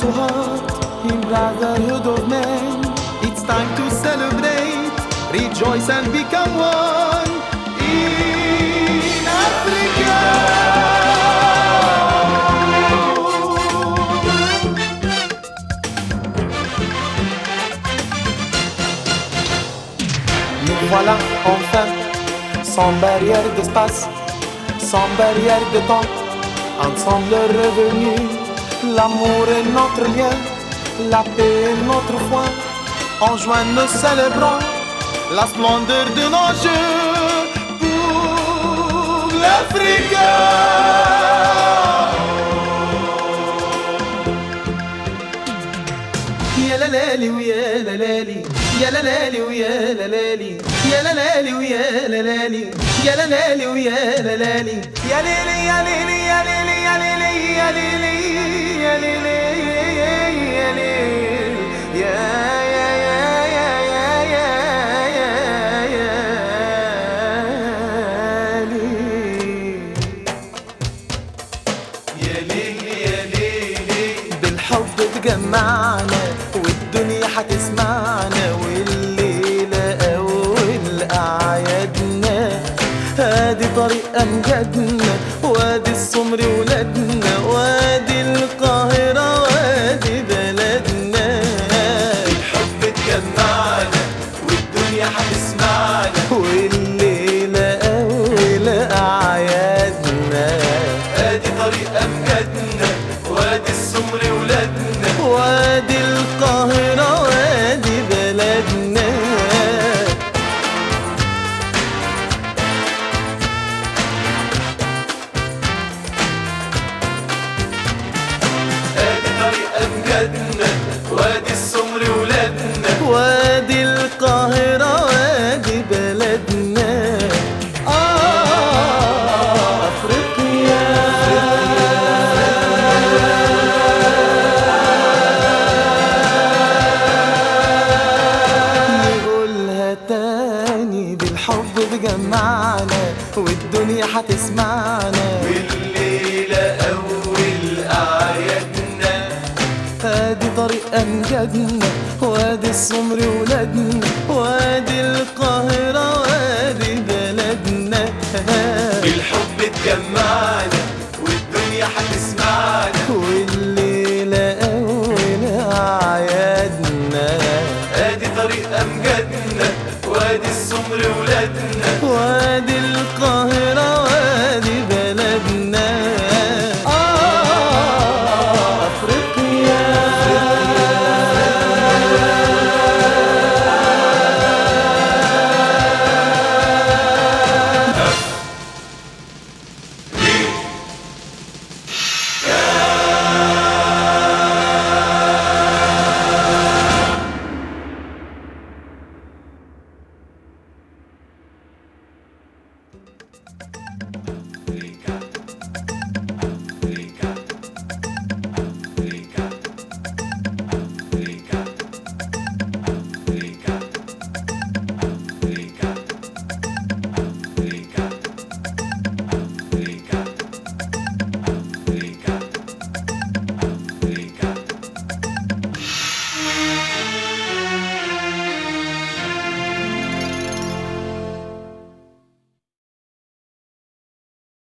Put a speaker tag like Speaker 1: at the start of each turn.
Speaker 1: to in brotherhood of men. It's time to celebrate, rejoice and become one in Africa. Nous voilà enfin, sans barrière d'espace, sans barrière de temps, ensemble revenus. L'amour est notre lien, la paix est notre foi. En juin, nous célébrons la splendeur de nos jeux. Pour l'Afrique. تجمعنا والدنيا هتسمعنا والليلة أول أعيادنا. هادي طريق أمجادنا وادي السمر ولادنا وادي هتسمعنا. والليلة أول أعيادنا هادي طريق أمجادنا وادي السمر ولادنا وادي القاهرة وادي بلدنا. الحب اتجمعنا والدنيا هتسمعنا.
Speaker 2: والليلة أول أعيادنا
Speaker 1: ادي طريق أمجادنا وادي السمر ولادنا. وادي القاهرة.